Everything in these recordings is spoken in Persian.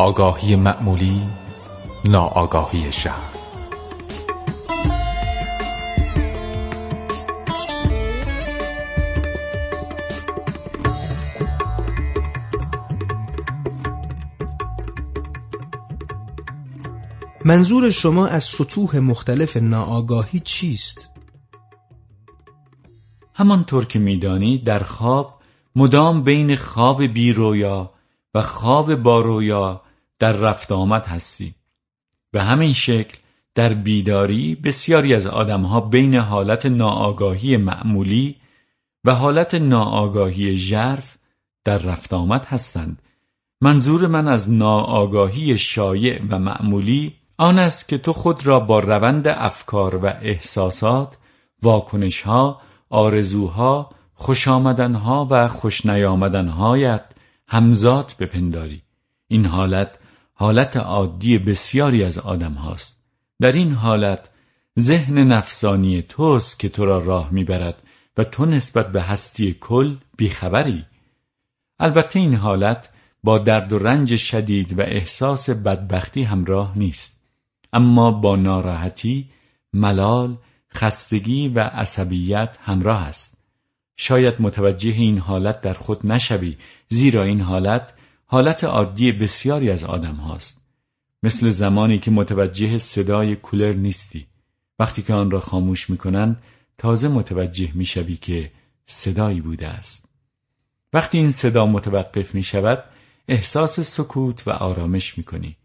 آگاهی معمولی ناآگاهی شهر منظور شما از سطوح مختلف ناآگاهی چیست؟ همانطور که میدانی در خواب مدام بین خواب بیرویا و خواب بارویا در رفت آمد هستی. به همین شکل در بیداری بسیاری از آدمها بین حالت ناآگاهی معمولی و حالت ناآگاهی ژرف در رفت آمد هستند. منظور من از ناآگاهی شایع و معمولی آن است که تو خود را با روند افکار و احساسات واکنشها آرزوها خوش آمدنها و خوش نیامدنهایت همزاد بپنداری. این حالت حالت عادی بسیاری از آدم هاست. در این حالت ذهن نفسانی توست که تو را راه می‌برد و تو نسبت به هستی کل بیخبری. البته این حالت با درد و رنج شدید و احساس بدبختی همراه نیست. اما با ناراحتی ملال خستگی و عصبیت همراه است. شاید متوجه این حالت در خود نشوی زیرا این حالت حالت عادی بسیاری از آدم هاست. مثل زمانی که متوجه صدای کولر نیستی. وقتی که آن را خاموش می‌کنن تازه متوجه می‌شوی که صدایی بوده است. وقتی این صدا متوقف می شود احساس سکوت و آرامش می کنی.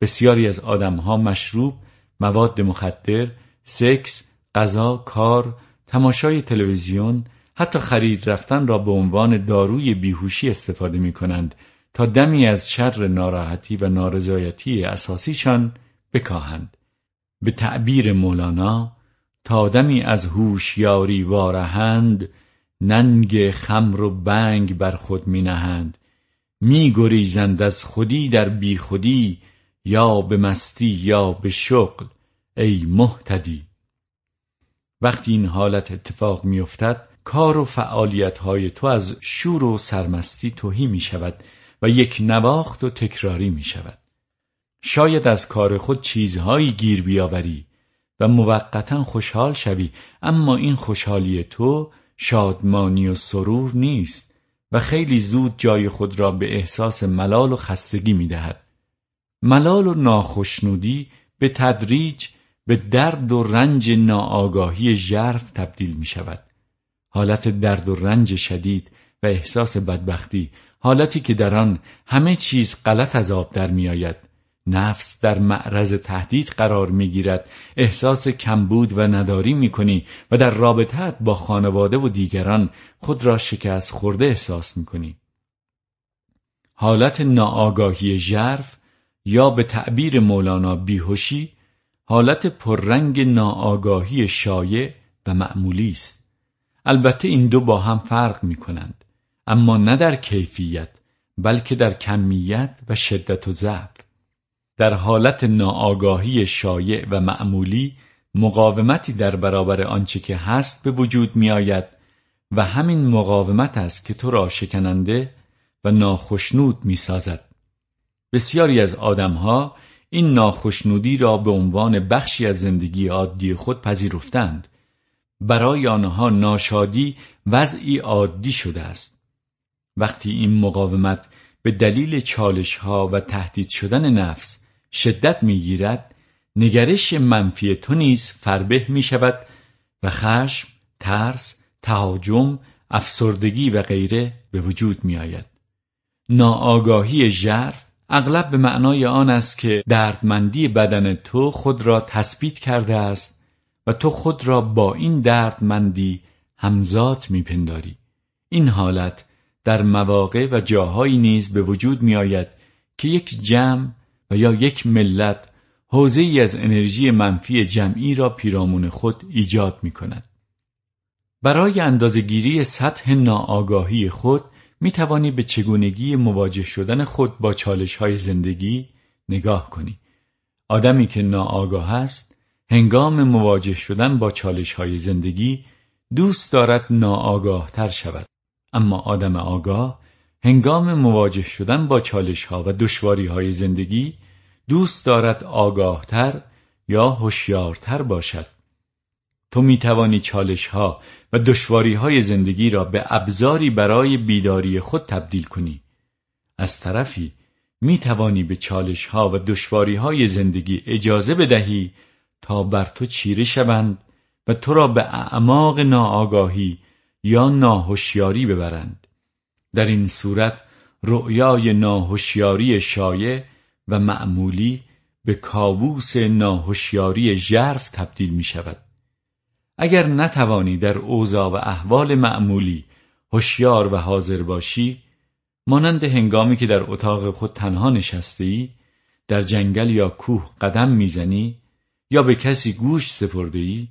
بسیاری از آدمها مشروب، مواد مخدر، سکس، غذا، کار، تماشای تلویزیون، حتی خرید رفتن را به عنوان داروی بیهوشی استفاده می کنند تا دمی از شر ناراحتی و نارضایتی اساسیشان بکاهند. به تعبیر مولانا تا دمی از هوشیاری وارهند ننگ خمر و بنگ بر خود می نهند می گریزند از خودی در بی خودی یا به مستی یا به شغل ای محتدی وقتی این حالت اتفاق می افتد کار و فعالیت های تو از شور و سرمستی توهی می شود و یک نواخت و تکراری می شود. شاید از کار خود چیزهایی گیر بیاوری و موقتا خوشحال شوی اما این خوشحالی تو شادمانی و سرور نیست و خیلی زود جای خود را به احساس ملال و خستگی می دهد. ملال و ناخشنودی به تدریج به درد و رنج ناآگاهی ژرف تبدیل می شود. حالت درد و رنج شدید و احساس بدبختی. حالتی که در آن همه چیز غلط از آب در میآید. نفس در معرض تهدید قرار می‌گیرد. احساس کمبود و نداری می‌کنی و در رابطت با خانواده و دیگران خود را شکست خورده احساس می‌کنی. حالت ناآگاهی ژرف یا به تعبیر مولانا بیهوشی حالت پررنگ ناآگاهی شایع و معمولی است. البته این دو با هم فرق می کنند اما نه در کیفیت بلکه در کمیت و شدت و ضعف. در حالت ناآگاهی شایع و معمولی مقاومتی در برابر آنچه که هست به وجود می آید و همین مقاومت است که تو را شکننده و ناخشنود می سازد. بسیاری از آدمها این ناخشنودی را به عنوان بخشی از زندگی عادی خود پذیرفتند. برای آنها ناشادی وضعی عادی شده است. وقتی این مقاومت به دلیل چالش ها و تهدید شدن نفس شدت می‌گیرد نگرش منفی تو نیز فربه می شود و خشم، ترس، تهاجم، افسردگی و غیره به وجود می آید. ناآگاهی ژرف اغلب به معنای آن است که دردمندی بدن تو خود را تثبیت کرده است و تو خود را با این دردمندی همزاد میپنداری این حالت در مواقع و جاهایی نیز به وجود می آید که یک جمع و یا یک ملت حوزه ای از انرژی منفی جمعی را پیرامون خود ایجاد می کند. برای اندازگیری سطح ناآگاهی خود می توانی به چگونگی مواجه شدن خود با چالش های زندگی نگاه کنی. آدمی که ناآگاه است هنگام مواجه شدن با چالش های زندگی دوست دارد ناآگاه تر شود. اما آدم آگاه هنگام مواجه شدن با چالش ها و دشواری های زندگی دوست دارد آگاهتر یا هوشیارتر باشد. تو می توانی چالش ها و دشواری های زندگی را به ابزاری برای بیداری خود تبدیل کنی. از طرفی می توانی به چالش ها و دشواری های زندگی اجازه بدهی تا بر تو چیره شوند و تو را به اعماق ناآگاهی یا ناهوشیاری ببرند. در این صورت رؤیای ناهوشیاری شایع و معمولی به کابوس ناهوشیاری ژرف تبدیل می شود اگر نتوانی در اوضاع و احوال معمولی هوشیار و حاضر باشی مانند هنگامی که در اتاق خود تنها نشسته ای در جنگل یا کوه قدم می‌زنی یا به کسی گوش سپرده ای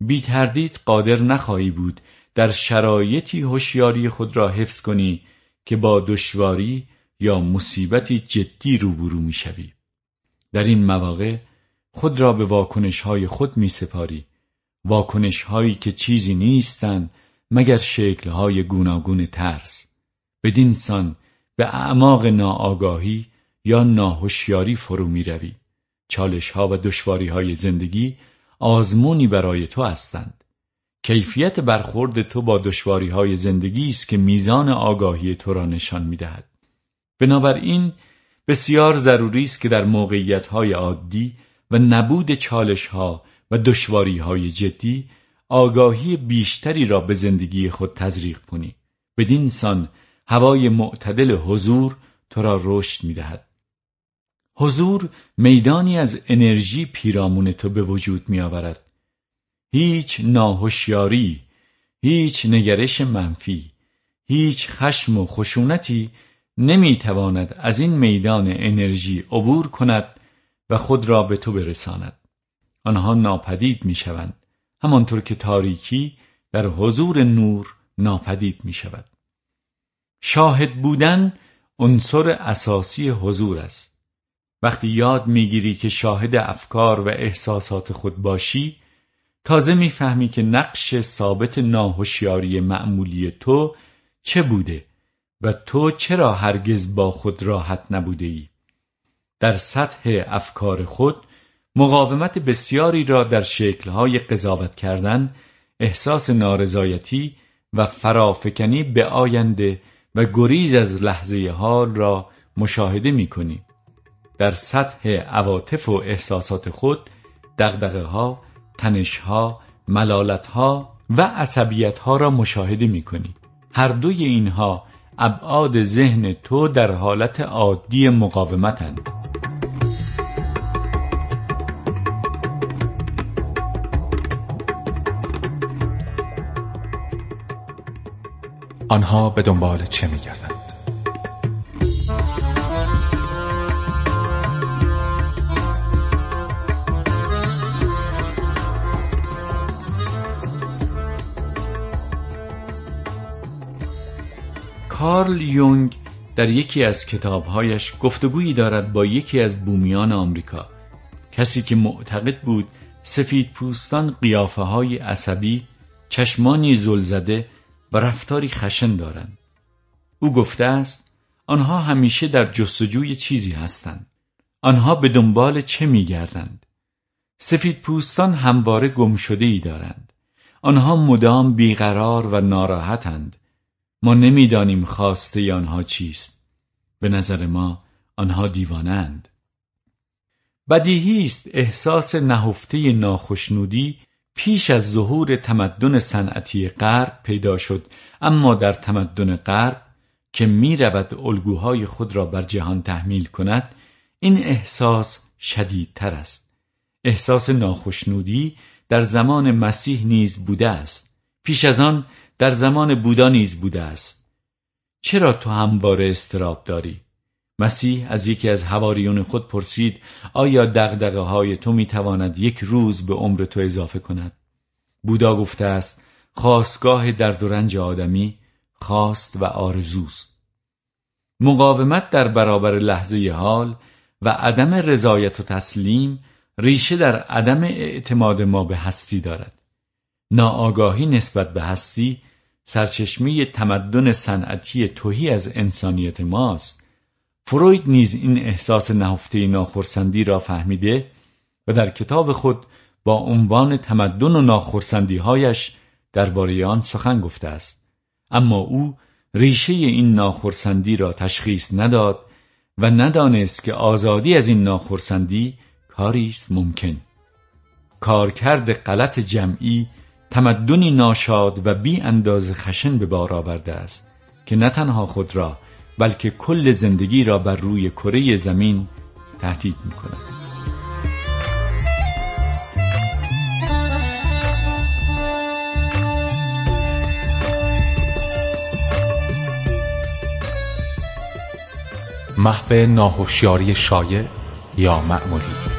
بی تردید قادر نخواهی بود در شرایطی هوشیاری خود را حفظ کنی که با دشواری یا مصیبتی جدی روبرو می‌شوی در این مواقع خود را به واکنش های خود می سپاری. واکنش هایی که چیزی نیستند مگر شکل های گوناگون ترس. بدین سان به اعماق ناآگاهی یا ناهوشیاری فرو می روی. چالش ها و دشواری های زندگی آزمونی برای تو هستند. کیفیت برخورد تو با دشواری های زندگی است که میزان آگاهی تو را نشان می دهد بنابراین بسیار ضروری است که در موقعیت های عادی و نبود چالش ها و دشواری های جدی آگاهی بیشتری را به زندگی خود تزریق کنی بدین سان هوای معتدل حضور تو را رشد می دهد. حضور میدانی از انرژی پیرامون تو به وجود می آورد. هیچ ناهوشیاری، هیچ نگرش منفی، هیچ خشم و خشونتی نمی تواند از این میدان انرژی عبور کند و خود را به تو برساند. آنها ناپدید می شوند. همانطور که تاریکی در حضور نور ناپدید می شود. شاهد بودن عنصر اساسی حضور است وقتی یاد می‌گیری که شاهد افکار و احساسات خود باشی تازه می‌فهمی که نقش ثابت ناهوشیاری معمولی تو چه بوده و تو چرا هرگز با خود راحت نبوده ای در سطح افکار خود مقاومت بسیاری را در شکلهای قضاوت کردن احساس نارضایتی و فرافکنی به آینده و گریز از لحظه حال را مشاهده می کنی. در سطح عواطف و احساسات خود دغدغه ها، تنش ها، ملالت ها و عصبیت ها را مشاهده می کنی. هر دوی اینها ابعاد ذهن تو در حالت عادی مقاومتند. آنها به دنبال چه میگردند کارل یونگ در یکی از کتابهایش گفتگویی دارد با یکی از بومیان آمریکا. کسی که معتقد بود سفید پوستان قیافه های عصبی چشمانی زلزده و رفتاری خشن دارند. او گفته است آنها همیشه در جستجوی چیزی هستند. آنها به دنبال چه میگردند؟ سفید پوستان همواره گم شده ای دارند. آنها مدام بیقرار و ناراحتند. ما نمی‌دانیم خواسته آنها چیست. به نظر ما آنها دیوانند. بدیهی است احساس نهفته ناخشنودی پیش از ظهور تمدن صنعتی غرب پیدا شد. اما در تمدن غرب که می رود الگوهای خود را بر جهان تحمیل کند این احساس شدیدتر است. احساس ناخشنودی در زمان مسیح نیز بوده است. پیش از آن در زمان بودا نیز بوده است. چرا تو همواره استراب داری؟ مسیح از یکی از هواریون خود پرسید آیا دغدغه های تو می‌تواند یک روز به عمر تو اضافه کند؟ بودا گفته است خواستگاه درد و رنج آدمی خواست و آرزوست. مقاومت در برابر لحظه حال و عدم رضایت و تسلیم ریشه در عدم اعتماد ما به هستی دارد. ناآگاهی نسبت به هستی سرچشمه تمدن صنعتی توهی از انسانیت ماست. فروید نیز این احساس نهفته ناخرسندی را فهمیده و در کتاب خود با عنوان تمدن و ناخرسندیهایش درباره آن سخن گفته است. اما او ریشه این ناخرسندی را تشخیص نداد و ندانست که آزادی از این ناخرسندی کاری است ممکن. کارکرد غلط جمعی تمدنی ناشاد و بی انداز خشن به بار آورده است که نه تنها خود را بلکه کل زندگی را بر روی کره زمین تهدید می کند. محو ناهوشیاری شایع یا معمولی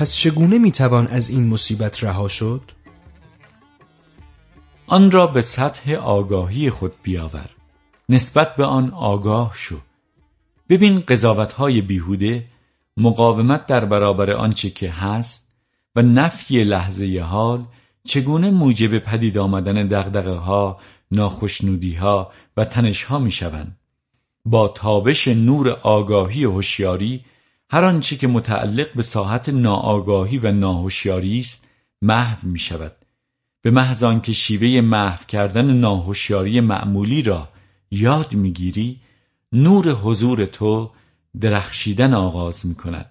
پس چگونه می‌توان از این مصیبت رها شد؟ آن را به سطح آگاهی خود بیاور نسبت به آن آگاه شو ببین قضاوتهای بیهوده مقاومت در برابر آنچه که هست و نفی لحظه حال چگونه موجب پدید آمدن دغدغه ها، ناخشنودی ها و تنش ها می شوند. با تابش نور آگاهی و هوشیاری هر آنچه که متعلق به ساحت ناآگاهی و ناهوشیاری است محو می شود. به محض آنکه شیوه محو کردن ناهوشیاری معمولی را یاد می‌گیری نور حضور تو درخشیدن آغاز می کند.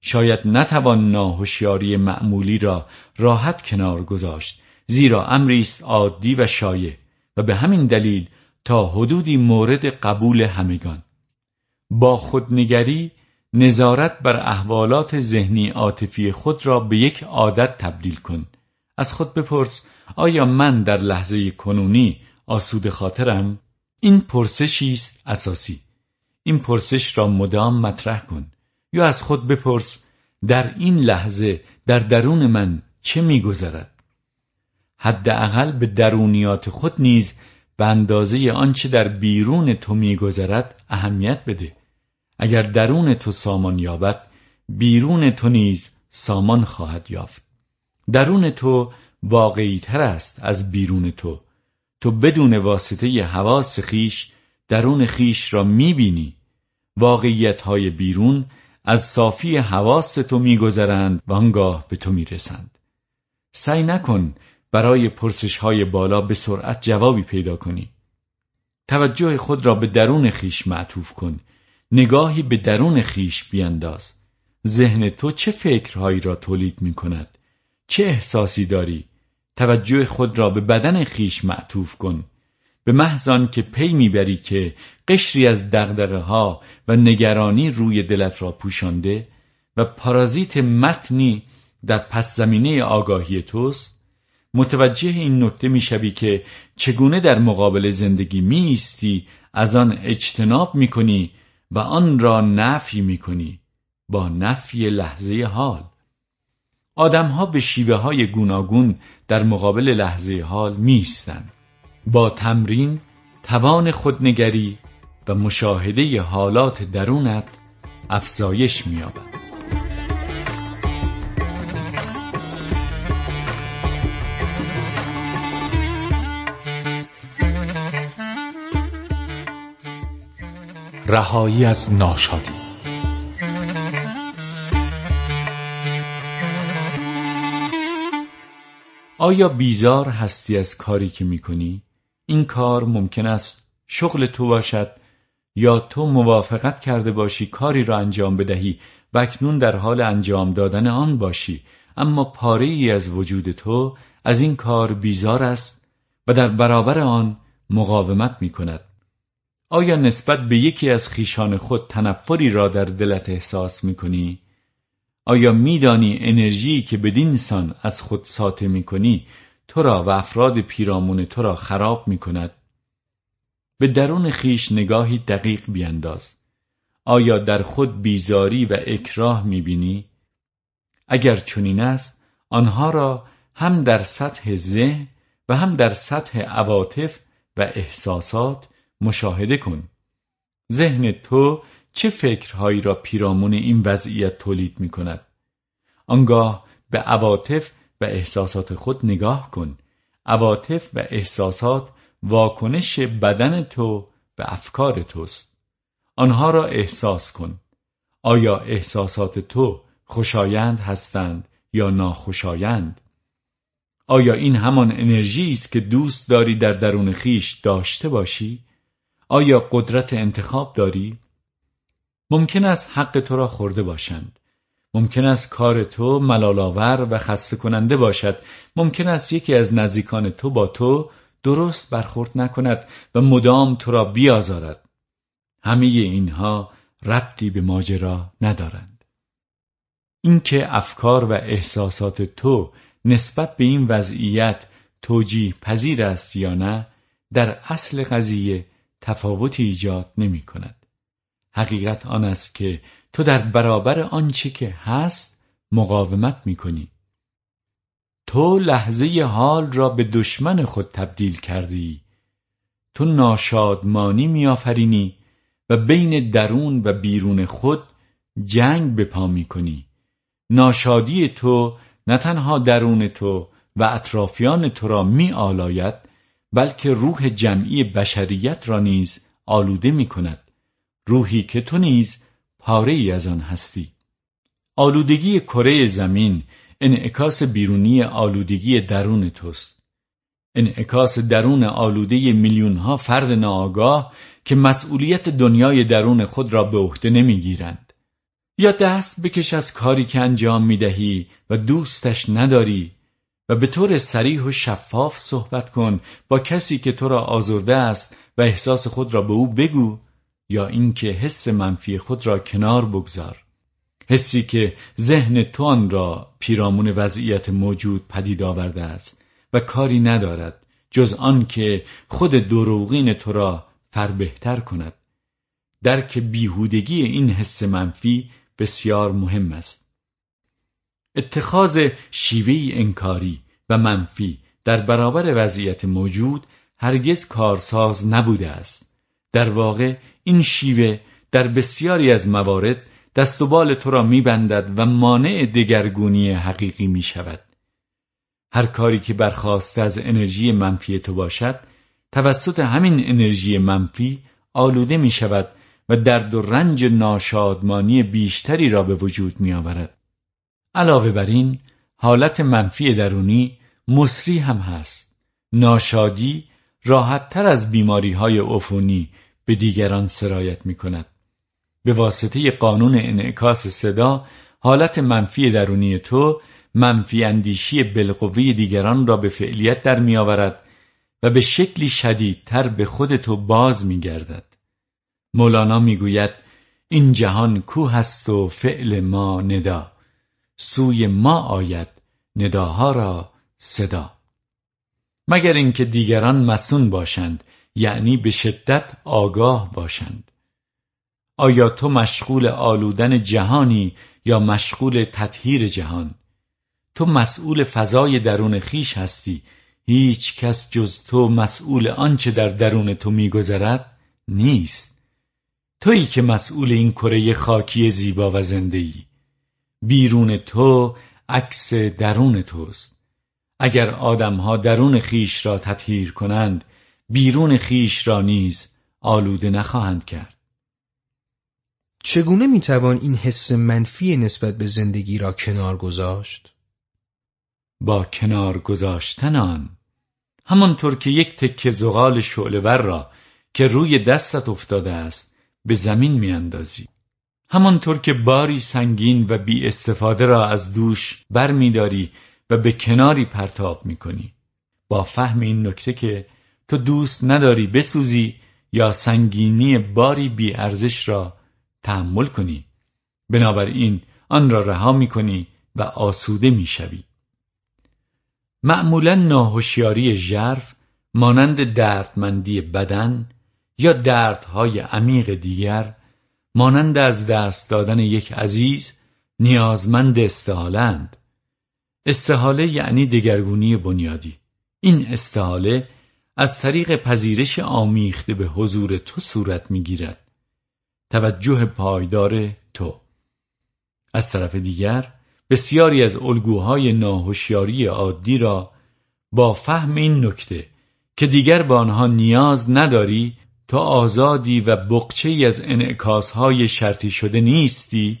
شاید نتوان ناهوشیاری معمولی را راحت کنار گذاشت زیرا امری است عادی و شایع و به همین دلیل تا حدودی مورد قبول همگان با خودنگری نظارت بر احوالات ذهنی عاطفی خود را به یک عادت تبدیل کن. از خود بپرس آیا من در لحظه کنونی آسود خاطرم؟ این پرسشی است اساسی. این پرسش را مدام مطرح کن. یا از خود بپرس در این لحظه در درون من چه میگذرد؟ حداقل به درونیات خود نیز به اندازه آنچه در بیرون تو میگذرد اهمیت بده. اگر درون تو سامان یابد بیرون تو نیز سامان خواهد یافت. درون تو واقعی تر است از بیرون تو. تو بدون واسطه حواس خیش درون خیش را می‌بینی. واقعیت های بیرون از صافی حواس تو میگذرند و آنگاه به تو می‌رسند. سعی نکن برای پرسش های بالا به سرعت جوابی پیدا کنی. توجه خود را به درون خیش معطوف کن. نگاهی به درون خیش بینداز. ذهن تو چه فکرهایی را تولید می کند چه احساسی داری؟ توجه خود را به بدن خیش معطوف کن. به محض که پی می‌بری که قشری از دغدغه ها و نگرانی روی دلت را پوشانده و پارازیت متنی در پس زمینه آگاهی توست متوجه این نکته می‌شوی که چگونه در مقابل زندگی میستی از آن اجتناب می‌کنی و آن را نفی می‌کنی با نفی لحظه حال آدمها به شیوه های گوناگون در مقابل لحظه حال میستند با تمرین توان خودنگری و مشاهده حالات درونت افزایش می‌یابد. رهایی از ناشادی. آیا بیزار هستی از کاری که می‌کنی؟ این کار ممکن است شغل تو باشد یا تو موافقت کرده باشی کاری را انجام بدهی و اکنون در حال انجام دادن آن باشی. اما پاره ای از وجود تو از این کار بیزار است و در برابر آن مقاومت می کند آیا نسبت به یکی از خیشان خود تنفری را در دلت احساس می کنی؟ آیا میدانی انرژی که بدین سان از خود ساطع می کنی تو را و افراد پیرامون تو را خراب می کند به درون خیش نگاهی دقیق بینداز آیا در خود بیزاری و اکراه می بینی؟ اگر چنین است آنها را هم در سطح ذهن و هم در سطح عواطف و احساسات مشاهده کن. ذهن تو چه فکرهایی را پیرامون این وضعیت تولید می کند آنگاه به عواطف و احساسات خود نگاه کن. عواطف و احساسات واکنش بدن تو به افکار توست. آنها را احساس کن. آیا احساسات تو خوشایند هستند یا ناخوشایند؟ آیا این همان انرژی است که دوست داری در درون خیش داشته باشی؟ آیا قدرت انتخاب داری؟ ممکن است حق تو را خورده باشند. ممکن است کار تو ملالاور و خسته کننده باشد. ممکن است یکی از نزدیکان تو با تو درست برخورد نکند و مدام تو را بیازارد. همه اینها ربطی به ماجرا ندارند. اینکه افکار و احساسات تو نسبت به این وضعیت توجیه پذیر است یا نه در اصل قضیه تفاوتی ایجاد نمی کند. حقیقت آن است که تو در برابر آنچه که هست مقاومت می کنی. تو لحظه حال را به دشمن خود تبدیل کردی تو ناشادمانی میآفرینی و بین درون و بیرون خود جنگ به پا می کنی ناشادی تو نه تنها درون تو و اطرافیان تو را می آلاید بلکه روح جمعی بشریت را نیز آلوده می کند روحی که تو نیز پاره ای از آن هستی. آلودگی کره زمین انعکاس بیرونی آلودگی درون توست. انعکاس درون آلوده میلیون ها فرد ناآگاه که مسئولیت دنیای درون خود را به عهده نمی‌گیرند. یا دست بکش از کاری که انجام می‌دهی و دوستش نداری و به طور سریح و شفاف صحبت کن با کسی که تو را آزرده است و احساس خود را به او بگو یا اینکه حس منفی خود را کنار بگذار. حسی که ذهن تو آن را پیرامون وضعیت موجود پدید آورده است و کاری ندارد جز آن که خود دروغین تو را فربهتر کند. درک بیهودگی این حس منفی بسیار مهم است. اتخاذ شیوهی انکاری و منفی در برابر وضعیت موجود هرگز کارساز نبوده است در واقع این شیوه در بسیاری از موارد دست و بال تو را میبندد و مانع دگرگونی حقیقی می شود. هر کاری که برخواسته از انرژی منفی تو باشد توسط همین انرژی منفی آلوده می شود و درد و رنج ناشادمانی بیشتری را به وجود می آورد. علاوه بر این حالت منفی درونی مصری هم هست. ناشادی راحت تر از بیماری های عفونی به دیگران سرایت می کند. به واسطه قانون انعکاس صدا حالت منفی درونی تو منفی اندیشی بالقوه دیگران را به فعلیت در می آورد و به شکلی شدیدتر به خود تو باز می گردد. مولانا می گوید این جهان کو هست و فعل ما ندا سوی ما آید نداها را صدا. مگر اینکه دیگران مسون باشند یعنی به شدت آگاه باشند. آیا تو مشغول آلودن جهانی یا مشغول تطهیر جهان؟ تو مسئول فضای درون خیش هستی. هیچ کس جز تو مسئول آنچه در درون تو میگذرد نیست. تویی که مسئول این کره خاکی زیبا و زنده بیرون تو عکس درون توست. اگر آدمها درون خیش را تطهیر کنند بیرون خیش را نیز آلوده نخواهند کرد. چگونه می‌توان این حس منفی نسبت به زندگی را کنار گذاشت؟ با کنار گذاشتن آن همانطور که یک تکه زغال شعلور را که روی دستت افتاده است به زمین میاندازی. همانطور که باری سنگین و بی استفاده را از دوش بر میداری و به کناری پرتاب می‌کنی با فهم این نکته که تو دوست نداری بسوزی یا سنگینی باری بی ارزش را تحمل کنی بنابراین آن را رها می کنی و آسوده می شوی. معمولا ناهوشیاری ژرف مانند دردمندی بدن یا دردهای عمیق دیگر مانند از دست دادن یک عزیز نیازمند استحالند استحاله یعنی دگرگونی بنیادی. این استحاله از طریق پذیرش آمیخته به حضور تو صورت می‌گیرد. توجه پایدار تو. از طرف دیگر بسیاری از الگوهای ناهوشیاری عادی را با فهم این نکته که دیگر به آنها نیاز نداری تا آزادی و بقچه از انعکاسهای شرطی شده نیستی.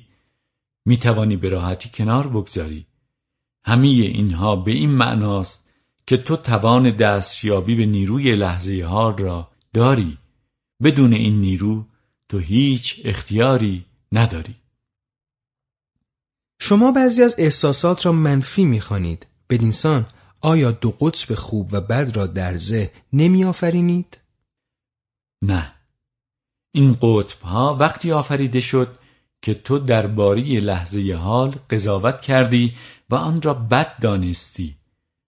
می توانی به راحتی کنار بگذاری. همه اینها به این معناست که تو توان دستیابی به نیروی لحظه حال را داری. بدون این نیرو تو هیچ اختیاری نداری. شما بعضی از احساسات را منفی می‌خوانید. بدینسان آیا دو قطب خوب و بد را در ذهن نمی آفرینید؟ نه. این قطب ها وقتی آفریده شد که تو درباره لحظه حال قضاوت کردی و آن را بد دانستی.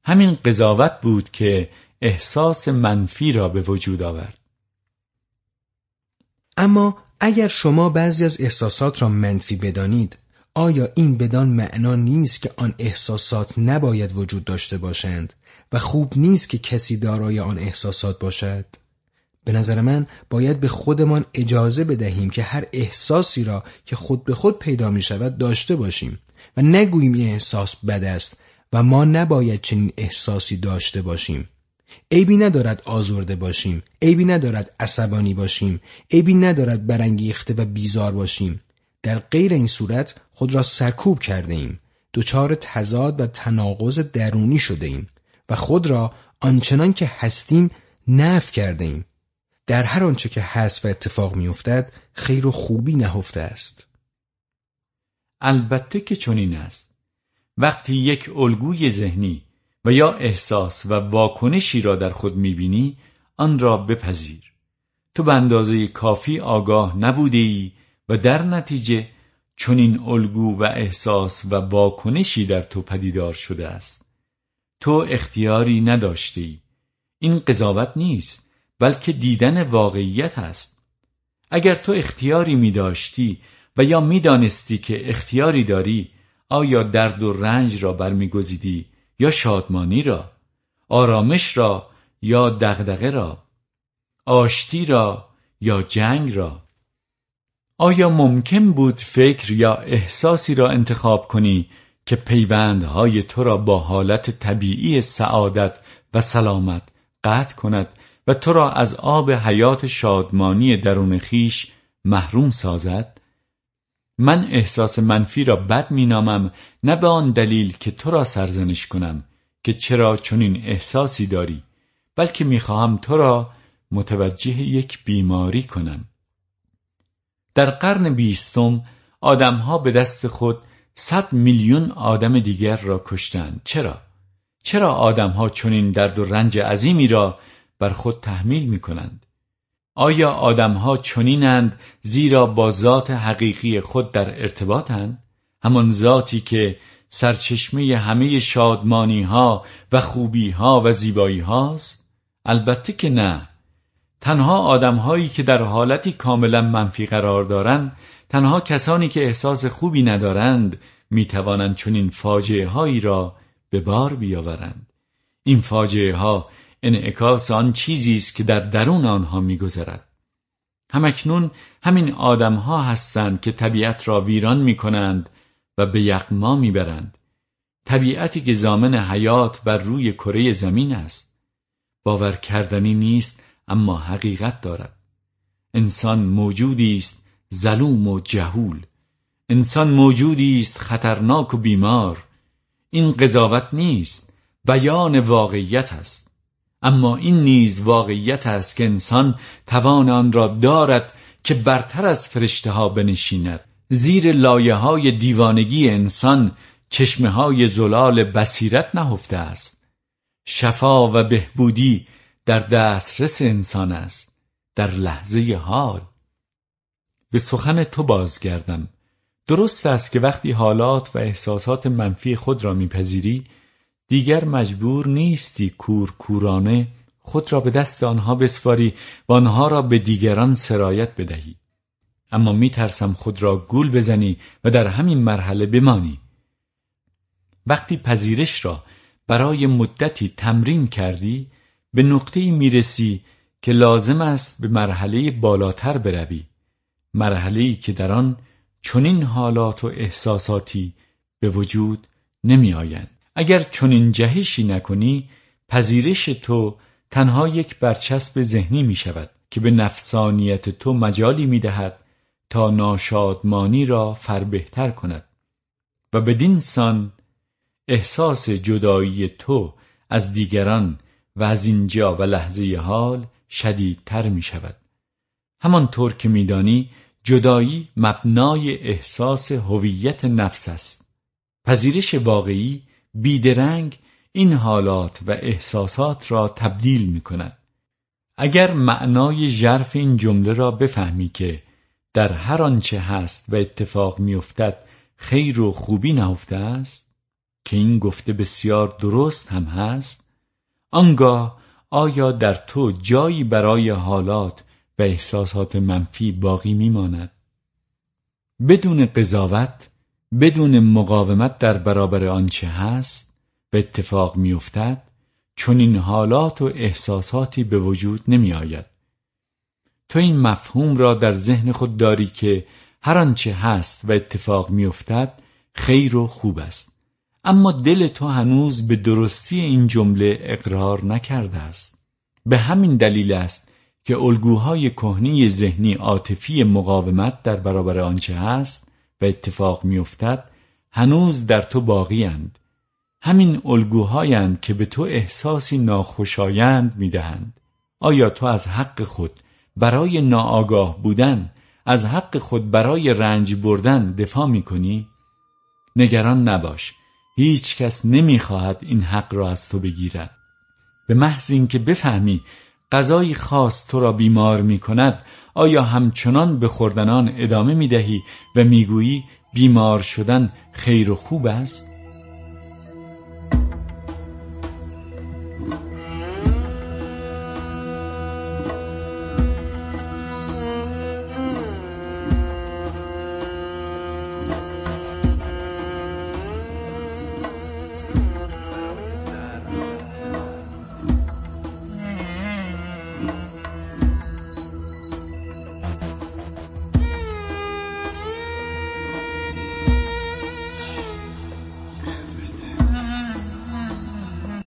همین قضاوت بود که احساس منفی را به وجود آورد. اما اگر شما بعضی از احساسات را منفی بدانید آیا این بدان معنا نیست که آن احساسات نباید وجود داشته باشند و خوب نیست که کسی دارای آن احساسات باشد؟ به نظر من باید به خودمان اجازه بدهیم که هر احساسی را که خود به خود پیدا می شود داشته باشیم و نگوییم این احساس بد است و ما نباید چنین احساسی داشته باشیم. عیبی ندارد آزرده باشیم، عیبی ندارد عصبانی باشیم، عیبی ندارد برانگیخته و بیزار باشیم. در غیر این صورت خود را سرکوب کرده ایم دچار تضاد و تناقض درونی شده ایم و خود را آنچنان که هستیم نف کرده ایم در هر آنچه که هست و اتفاق میافتد خیر و خوبی نهفته است. البته که چنین است. وقتی یک الگوی ذهنی و یا احساس و واکنشی را در خود می‌بینی آن را بپذیر. تو به اندازه کافی آگاه نبوده ای و در نتیجه چنین الگو و احساس و واکنشی در تو پدیدار شده است. تو اختیاری نداشتی این قضاوت نیست. بلکه دیدن واقعیت است. اگر تو اختیاری می داشتی و یا می دانستی که اختیاری داری آیا درد و رنج را برمیگزیدی یا شادمانی را؟ آرامش را یا دغدغه را؟ آشتی را یا جنگ را؟ آیا ممکن بود فکر یا احساسی را انتخاب کنی که پیوندهای تو را با حالت طبیعی سعادت و سلامت قطع کند و تو را از آب حیات شادمانی درون خیش محروم سازد؟ من احساس منفی را بد مینامم نه به آن دلیل که تو را سرزنش کنم که چرا چنین احساسی داری بلکه می‌خواهم تو را متوجه یک بیماری کنم در قرن بیستم آدمها به دست خود صد میلیون آدم دیگر را کشتند چرا؟ چرا آدمها چنین درد و رنج عظیمی را بر خود تحمیل می کنند؟ آیا آدمها چنینند زیرا با ذات حقیقی خود در ارتباطند؟ همان ذاتی که سرچشمه همه شادمانی ها و خوبی ها و زیبایی هاست؟ البته که نه تنها آدمهایی که در حالتی کاملا منفی قرار دارند تنها کسانی که احساس خوبی ندارند می‌توانند چنین فاجعه هایی را به بار بیاورند این فاجعه ها انعکاس آن چیزی است که در درون آنها میگذرد. همکنون همین آدمها هستند که طبیعت را ویران می‌کنند و به یغما می‌برند. طبیعتی که زامن حیات بر روی کره زمین است. باور کردنی نیست اما حقیقت دارد. انسان موجودی است ظلوم و جهول. انسان موجودی است خطرناک و بیمار. این قضاوت نیست بیان واقعیت است. اما این نیز واقعیت است که انسان توان آن را دارد که برتر از فرشته ها بنشیند. زیر لایه های دیوانگی انسان چشمه های زلال بصیرت نهفته است. شفا و بهبودی در دسترس انسان است در لحظه حال. به سخن تو بازگردم. درست است که وقتی حالات و احساسات منفی خود را میپذیری دیگر مجبور نیستی کور کورانه خود را به دست آنها بسپاری و آنها را به دیگران سرایت بدهی. اما میترسم خود را گول بزنی و در همین مرحله بمانی. وقتی پذیرش را برای مدتی تمرین کردی به نقطه می‌رسی که لازم است به مرحله بالاتر بروی. مرحله که در آن چنین حالات و احساساتی به وجود نمی آیند. اگر چنین جهشی نکنی پذیرش تو تنها یک برچسب ذهنی می شود که به نفسانیت تو مجالی می دهد تا ناشادمانی را فربهتر کند. و بدین سان احساس جدایی تو از دیگران و از اینجا و لحظه حال شدیدتر می شود همانطور که میدانی جدایی مبنای احساس هویت نفس است. پذیرش واقعی بیدرنگ این حالات و احساسات را تبدیل می کند اگر معنای ژرف این جمله را بفهمی که در هر آنچه هست و اتفاق میافتد خیر و خوبی نهفته است که این گفته بسیار درست هم هست آنگاه آیا در تو جایی برای حالات و احساسات منفی باقی میماند؟ بدون قضاوت بدون مقاومت در برابر آنچه هست و اتفاق میافتد چون این حالات و احساساتی به وجود نمی آید. تو این مفهوم را در ذهن خود داری که هر آنچه هست و اتفاق میافتد خیر و خوب است اما دل تو هنوز به درستی این جمله اقرار نکرده است به همین دلیل است که الگوهای کهنی ذهنی عاطفی مقاومت در برابر آنچه هست و اتفاق میافتد هنوز در تو باقی اند. همین الگوهایند که به تو احساسی ناخوشایند می‌دهند آیا تو از حق خود برای ناآگاه بودن از حق خود برای رنج بردن دفاع می‌کنی؟ نگران نباش هیچ کس نمی‌خواهد این حق را از تو بگیرد به محض اینکه بفهمی غذایی خاص تو را بیمار می کند آیا همچنان به خوردنان ادامه می دهی و می‌گویی بیمار شدن خیر و خوب است؟